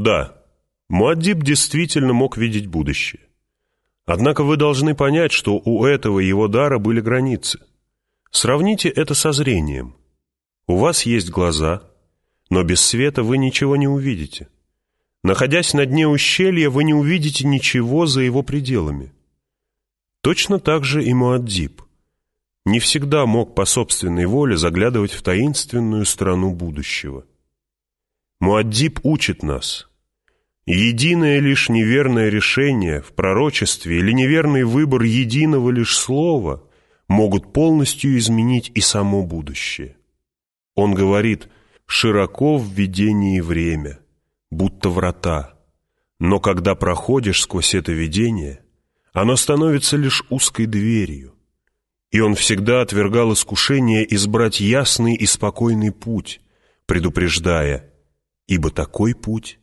Да, Муаддиб действительно мог видеть будущее. Однако вы должны понять, что у этого его дара были границы. Сравните это со зрением. У вас есть глаза, но без света вы ничего не увидите. Находясь на дне ущелья, вы не увидите ничего за его пределами. Точно так же и Муаддиб. Не всегда мог по собственной воле заглядывать в таинственную страну будущего. Муаддиб учит нас. Единое лишь неверное решение в пророчестве или неверный выбор единого лишь слова могут полностью изменить и само будущее. Он говорит «широко в видении время» будто врата. Но когда проходишь сквозь это видение, оно становится лишь узкой дверью. И он всегда отвергал искушение избрать ясный и спокойный путь, предупреждая, ибо такой путь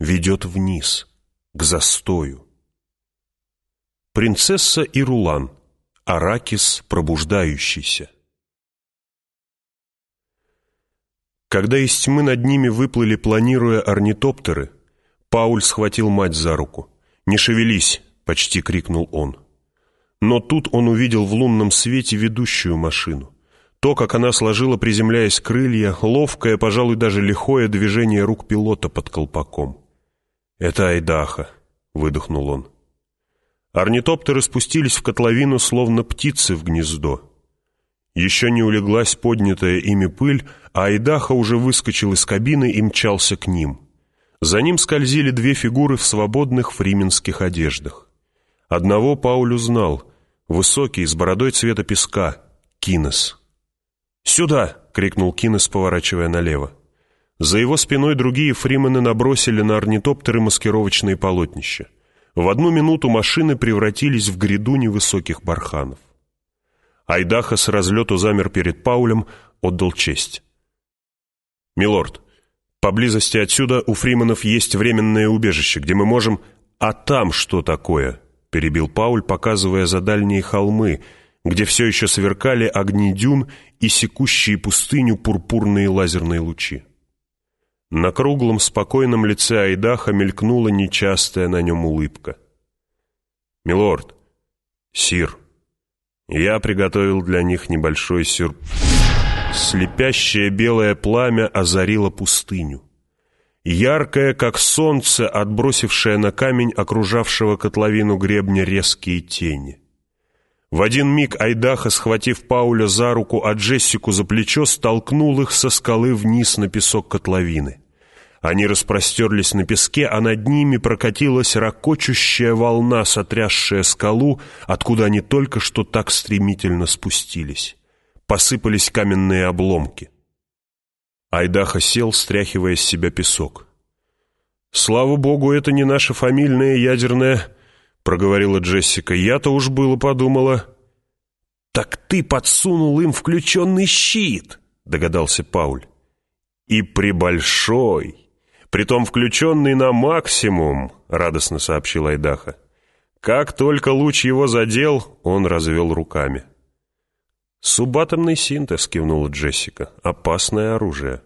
ведет вниз, к застою. Принцесса Ирулан, Аракис пробуждающийся. Когда из тьмы над ними выплыли, планируя орнитоптеры, Пауль схватил мать за руку. «Не шевелись!» — почти крикнул он. Но тут он увидел в лунном свете ведущую машину. То, как она сложила, приземляясь крылья, ловкое, пожалуй, даже лихое движение рук пилота под колпаком. «Это Айдаха», — выдохнул он. Орнитоптеры спустились в котловину, словно птицы в гнездо. Еще не улеглась поднятая ими пыль, а Айдаха уже выскочил из кабины и мчался к ним. За ним скользили две фигуры в свободных фрименских одеждах. Одного Пауль узнал, высокий, с бородой цвета песка, Кинес. «Сюда!» — крикнул Кинес, поворачивая налево. За его спиной другие фримены набросили на орнитоптеры маскировочные полотнища. В одну минуту машины превратились в гряду невысоких барханов. Айдаха с разлету замер перед Паулем, отдал честь. «Милорд, поблизости отсюда у Фриманов есть временное убежище, где мы можем...» «А там что такое?» — перебил Пауль, показывая за дальние холмы, где все еще сверкали огни дюн и секущие пустыню пурпурные лазерные лучи. На круглом, спокойном лице Айдаха мелькнула нечастая на нем улыбка. «Милорд, сир, я приготовил для них небольшой сюрприз. Слепящее белое пламя озарило пустыню. Яркое, как солнце, отбросившее на камень окружавшего котловину гребня резкие тени. В один миг Айдаха, схватив Пауля за руку, а Джессику за плечо, столкнул их со скалы вниз на песок котловины. Они распростерлись на песке, а над ними прокатилась ракочущая волна, сотрясшая скалу, откуда они только что так стремительно спустились. Посыпались каменные обломки. Айдаха сел, стряхивая с себя песок. «Слава богу, это не наша фамильная ядерная...» — проговорила Джессика. «Я-то уж было подумала...» «Так ты подсунул им включенный щит!» — догадался Пауль. «И прибольшой, притом включенный на максимум», — радостно сообщил Айдаха. Как только луч его задел, он развел руками. «Субатомный синтез», — кивнула Джессика. «Опасное оружие».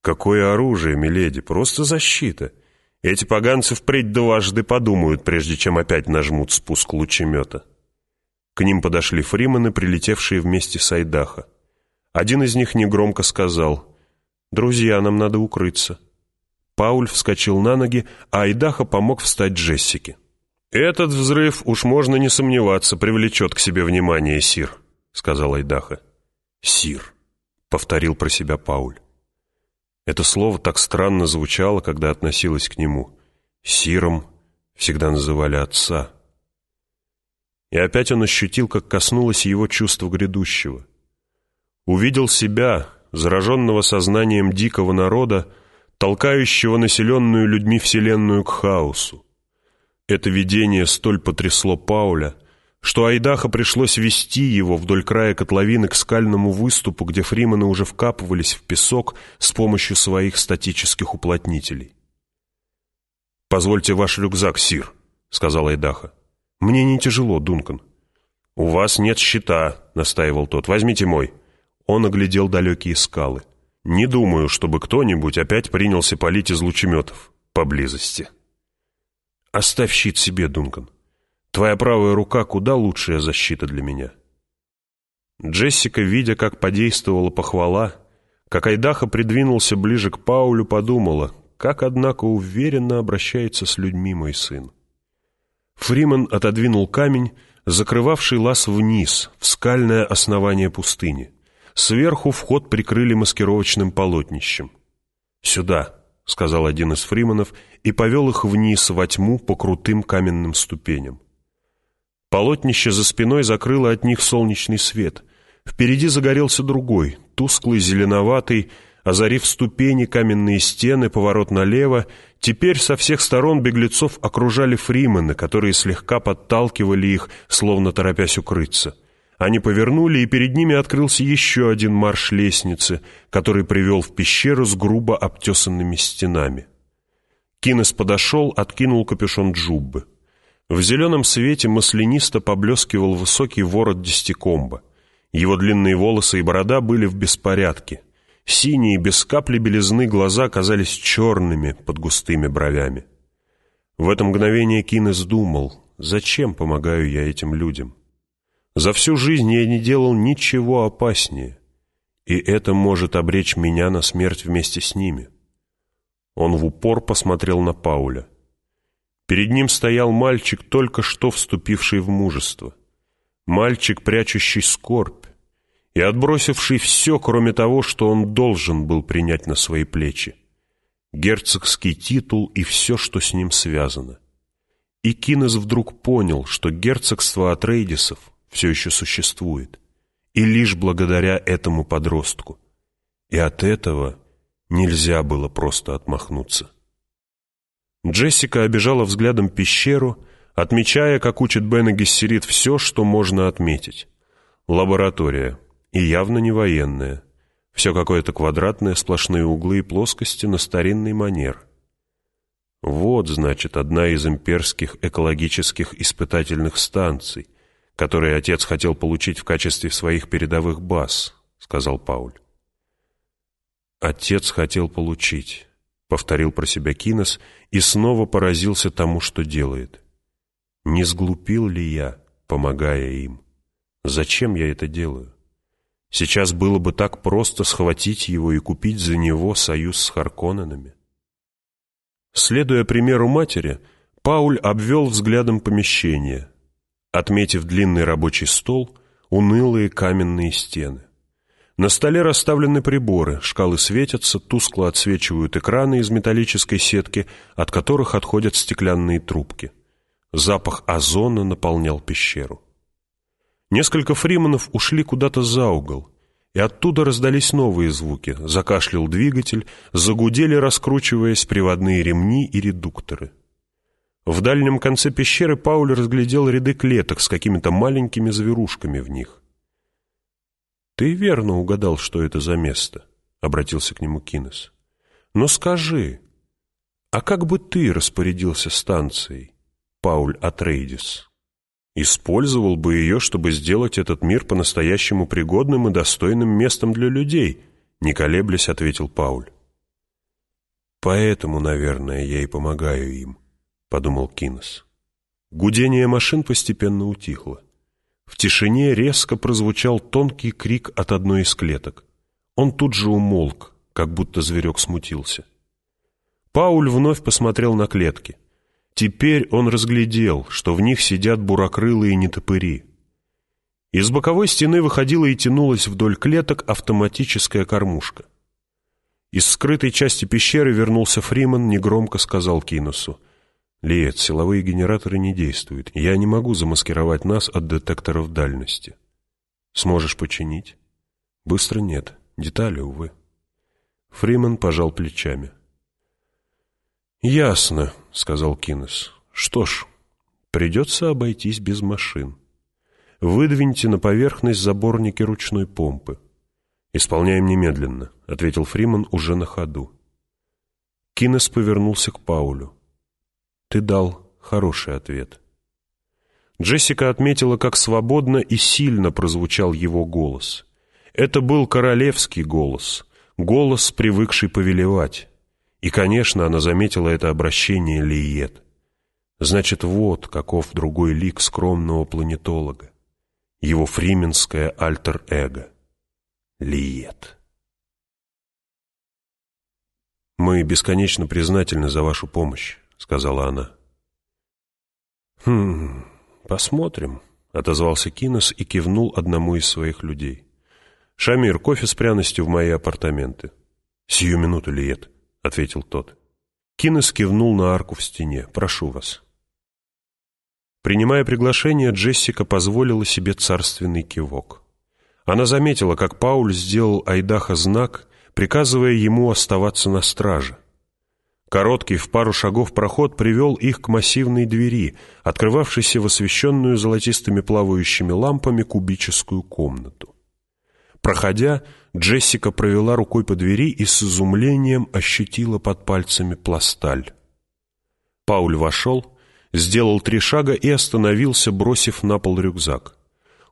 «Какое оружие, миледи? Просто защита. Эти поганцы впредь дважды подумают, прежде чем опять нажмут спуск лучемета». К ним подошли фримены, прилетевшие вместе с Айдаха. Один из них негромко сказал, «Друзья, нам надо укрыться». Пауль вскочил на ноги, а Айдаха помог встать Джессике. «Этот взрыв, уж можно не сомневаться, привлечет к себе внимание, Сир», — сказал Айдаха. «Сир», — повторил про себя Пауль. Это слово так странно звучало, когда относилось к нему. Сиром всегда называли отца. И опять он ощутил, как коснулось его чувство грядущего. Увидел себя, зараженного сознанием дикого народа, толкающего населенную людьми вселенную к хаосу. Это видение столь потрясло Пауля, что Айдаха пришлось вести его вдоль края котловины к скальному выступу, где фримены уже вкапывались в песок с помощью своих статических уплотнителей. «Позвольте ваш рюкзак, Сир», — сказал Айдаха. «Мне не тяжело, Дункан». «У вас нет щита», — настаивал тот. «Возьмите мой». Он оглядел далекие скалы. Не думаю, чтобы кто-нибудь опять принялся палить из лучеметов. поблизости. Оставь щит себе, Дункан. Твоя правая рука куда лучшая защита для меня. Джессика, видя, как подействовала похвала, как Айдаха придвинулся ближе к Паулю, подумала, как, однако, уверенно обращается с людьми мой сын. Фриман отодвинул камень, закрывавший лаз вниз, в скальное основание пустыни. Сверху вход прикрыли маскировочным полотнищем. «Сюда», — сказал один из фриманов и повел их вниз во тьму по крутым каменным ступеням. Полотнище за спиной закрыло от них солнечный свет. Впереди загорелся другой, тусклый, зеленоватый, озарив ступени, каменные стены, поворот налево. Теперь со всех сторон беглецов окружали фримены, которые слегка подталкивали их, словно торопясь укрыться. Они повернули, и перед ними открылся еще один марш лестницы, который привел в пещеру с грубо обтесанными стенами. Кинес подошел, откинул капюшон джуббы. В зеленом свете маслянисто поблескивал высокий ворот десятикомба. Его длинные волосы и борода были в беспорядке. Синие, без капли белизны глаза казались черными под густыми бровями. В это мгновение Кинес думал, зачем помогаю я этим людям? За всю жизнь я не делал ничего опаснее, и это может обречь меня на смерть вместе с ними. Он в упор посмотрел на Пауля. Перед ним стоял мальчик, только что вступивший в мужество. Мальчик, прячущий скорбь и отбросивший все, кроме того, что он должен был принять на свои плечи. Герцогский титул и все, что с ним связано. И Кинес вдруг понял, что герцогство Атрейдисов все еще существует, и лишь благодаря этому подростку. И от этого нельзя было просто отмахнуться. Джессика обижала взглядом пещеру, отмечая, как учит Бен Гессерит, все, что можно отметить. Лаборатория, и явно не военная. Все какое-то квадратное, сплошные углы и плоскости на старинный манер. Вот, значит, одна из имперских экологических испытательных станций, которые отец хотел получить в качестве своих передовых баз, сказал Пауль. Отец хотел получить, повторил про себя Кинес и снова поразился тому, что делает. Не сглупил ли я, помогая им? Зачем я это делаю? Сейчас было бы так просто схватить его и купить за него союз с Харконненами. Следуя примеру матери, Пауль обвел взглядом помещение, отметив длинный рабочий стол, унылые каменные стены. На столе расставлены приборы, шкалы светятся, тускло отсвечивают экраны из металлической сетки, от которых отходят стеклянные трубки. Запах озона наполнял пещеру. Несколько фриманов ушли куда-то за угол, и оттуда раздались новые звуки. Закашлял двигатель, загудели, раскручиваясь, приводные ремни и редукторы. В дальнем конце пещеры Пауль разглядел ряды клеток с какими-то маленькими зверушками в них. «Ты верно угадал, что это за место», — обратился к нему Кинес. «Но скажи, а как бы ты распорядился станцией, Пауль Атрейдис?» Использовал бы ее, чтобы сделать этот мир по-настоящему пригодным и достойным местом для людей, не колеблясь, ответил Пауль. Поэтому, наверное, я и помогаю им, подумал Кинес. Гудение машин постепенно утихло. В тишине резко прозвучал тонкий крик от одной из клеток. Он тут же умолк, как будто зверек смутился. Пауль вновь посмотрел на клетки — Теперь он разглядел, что в них сидят бурокрылые нетопыри. Из боковой стены выходила и тянулась вдоль клеток автоматическая кормушка. Из скрытой части пещеры вернулся Фриман, негромко сказал Кинусу. «Лиет, силовые генераторы не действуют. Я не могу замаскировать нас от детекторов дальности. Сможешь починить?» «Быстро нет. Детали, увы». Фриман пожал плечами. «Ясно», — сказал Кинес. «Что ж, придется обойтись без машин. Выдвиньте на поверхность заборники ручной помпы». «Исполняем немедленно», — ответил Фриман уже на ходу. Кинес повернулся к Паулю. «Ты дал хороший ответ». Джессика отметила, как свободно и сильно прозвучал его голос. Это был королевский голос, голос, привыкший повелевать. И, конечно, она заметила это обращение Лиет. Значит, вот каков другой лик скромного планетолога. Его фрименское альтер-эго. Лиет. «Мы бесконечно признательны за вашу помощь», — сказала она. «Хм, посмотрим», — отозвался Кинес и кивнул одному из своих людей. «Шамир, кофе с пряностью в мои апартаменты». «Сию минуту, Лиет», — ответил тот. Кинес кивнул на арку в стене. «Прошу вас». Принимая приглашение, Джессика позволила себе царственный кивок. Она заметила, как Пауль сделал Айдаха знак, приказывая ему оставаться на страже. Короткий в пару шагов проход привел их к массивной двери, открывавшейся в освещенную золотистыми плавающими лампами кубическую комнату. Проходя, Джессика провела рукой по двери и с изумлением ощутила под пальцами пласталь. Пауль вошел, сделал три шага и остановился, бросив на пол рюкзак.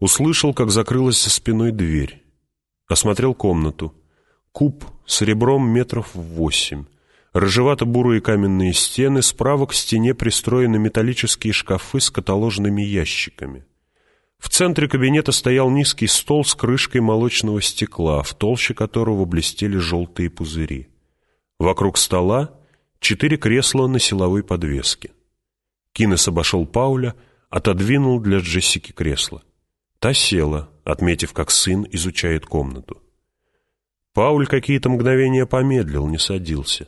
Услышал, как закрылась за спиной дверь. Осмотрел комнату. Куб с ребром метров восемь. Рыжевато-бурые каменные стены, справа к стене пристроены металлические шкафы с каталожными ящиками. В центре кабинета стоял низкий стол с крышкой молочного стекла, в толще которого блестели желтые пузыри. Вокруг стола четыре кресла на силовой подвеске. Кинес обошел Пауля, отодвинул для Джессики кресло. Та села, отметив, как сын изучает комнату. Пауль какие-то мгновения помедлил, не садился.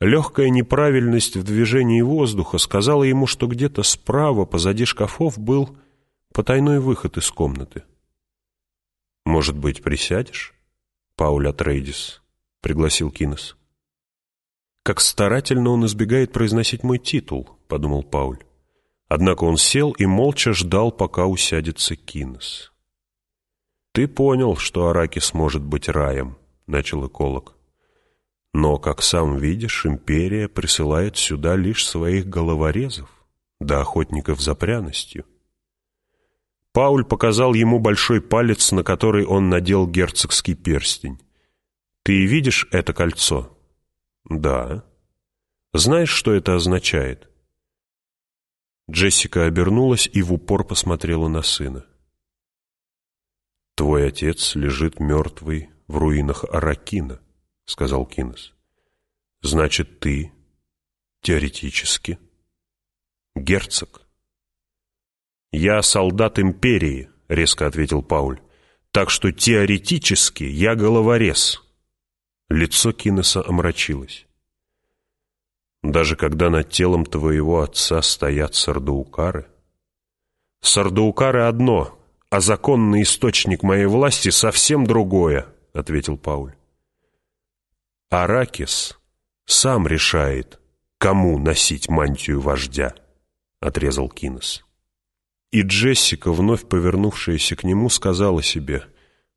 Легкая неправильность в движении воздуха сказала ему, что где-то справа, позади шкафов, был потайной выход из комнаты. «Может быть, присядешь?» Пауль Атрейдис пригласил Кинес. «Как старательно он избегает произносить мой титул», — подумал Пауль. Однако он сел и молча ждал, пока усядется Кинес. «Ты понял, что Аракис может быть раем», — начал эколог. «Но, как сам видишь, империя присылает сюда лишь своих головорезов, да охотников за пряностью». Пауль показал ему большой палец, на который он надел герцогский перстень. «Ты видишь это кольцо?» «Да». «Знаешь, что это означает?» Джессика обернулась и в упор посмотрела на сына. «Твой отец лежит мертвый в руинах Аракина», — сказал Кинес. «Значит, ты, теоретически, герцог». «Я солдат империи», — резко ответил Пауль. «Так что теоретически я головорез». Лицо Кинеса омрачилось. «Даже когда над телом твоего отца стоят сардаукары?» «Сардаукары одно, а законный источник моей власти совсем другое», — ответил Пауль. «Аракис сам решает, кому носить мантию вождя», — отрезал Кинес. И Джессика, вновь повернувшаяся к нему, сказала себе,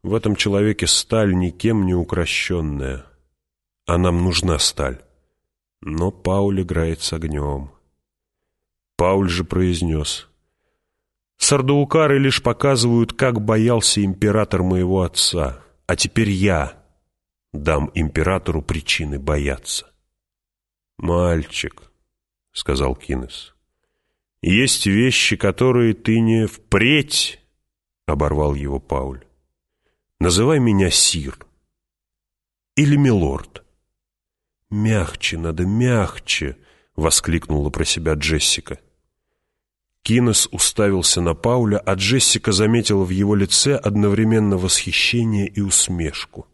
«В этом человеке сталь никем не укращенная, а нам нужна сталь». Но Пауль играет с огнем. Пауль же произнес, «Сардаукары лишь показывают, как боялся император моего отца, а теперь я дам императору причины бояться». «Мальчик», — сказал Кинес, — есть вещи, которые ты не впредь, — оборвал его Пауль. Называй меня Сир или Милорд. Мягче надо, мягче, — воскликнула про себя Джессика. Кинес уставился на Пауля, а Джессика заметила в его лице одновременно восхищение и усмешку.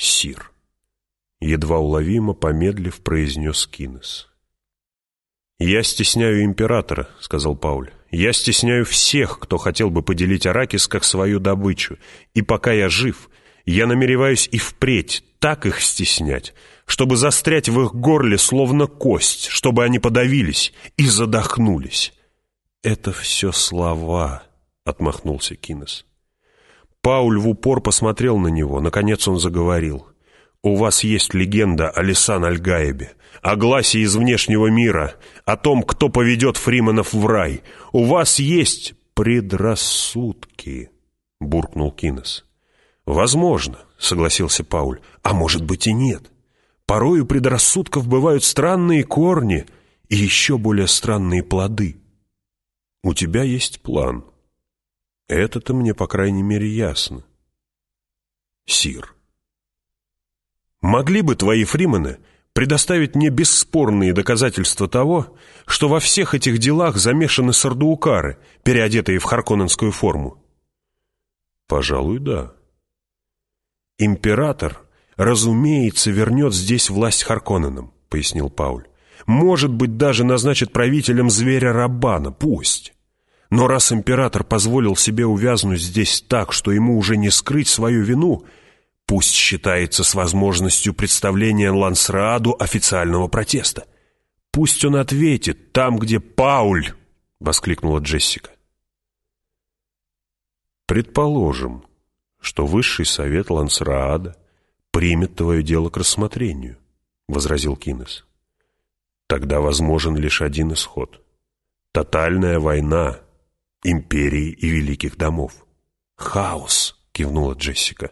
«Сир», — едва уловимо помедлив, произнес Кинес. «Я стесняю императора», — сказал Пауль. «Я стесняю всех, кто хотел бы поделить Аракис как свою добычу. И пока я жив, я намереваюсь и впредь так их стеснять, чтобы застрять в их горле словно кость, чтобы они подавились и задохнулись». «Это все слова», — отмахнулся Кинес. Пауль в упор посмотрел на него. Наконец он заговорил. «У вас есть легенда о Лисан Альгаебе о гласе из внешнего мира, о том, кто поведет Фриманов в рай. У вас есть предрассудки, — буркнул Кинес. Возможно, — согласился Пауль, — а может быть и нет. Порой у предрассудков бывают странные корни и еще более странные плоды. У тебя есть план. Это-то мне, по крайней мере, ясно. Сир. Могли бы твои фримены предоставить мне бесспорные доказательства того, что во всех этих делах замешаны сардуукары, переодетые в харконненскую форму? Пожалуй, да. Император, разумеется, вернет здесь власть Харконненам, пояснил Пауль. Может быть, даже назначит правителем зверя Рабана, пусть. Но раз император позволил себе увязнуть здесь так, что ему уже не скрыть свою вину, пусть считается с возможностью представления Лансрааду официального протеста. Пусть он ответит там, где Пауль, — воскликнула Джессика. Предположим, что высший совет Лансраада примет твое дело к рассмотрению, — возразил Кинес. Тогда возможен лишь один исход. Тотальная война — империи и великих домов. «Хаос!» — кивнула Джессика.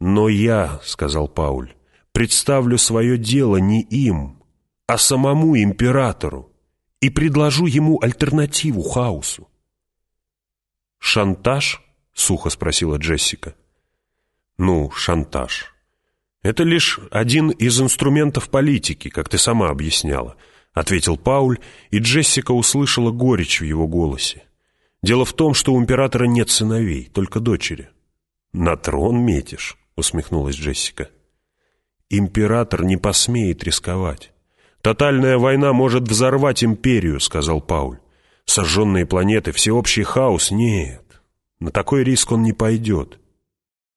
«Но я, — сказал Пауль, — представлю свое дело не им, а самому императору и предложу ему альтернативу хаосу». «Шантаж?» — сухо спросила Джессика. «Ну, шантаж. Это лишь один из инструментов политики, как ты сама объясняла ответил Пауль, и Джессика услышала горечь в его голосе. Дело в том, что у императора нет сыновей, только дочери. «На трон метишь», — усмехнулась Джессика. «Император не посмеет рисковать. Тотальная война может взорвать империю», — сказал Пауль. «Сожженные планеты, всеобщий хаос — нет. На такой риск он не пойдет.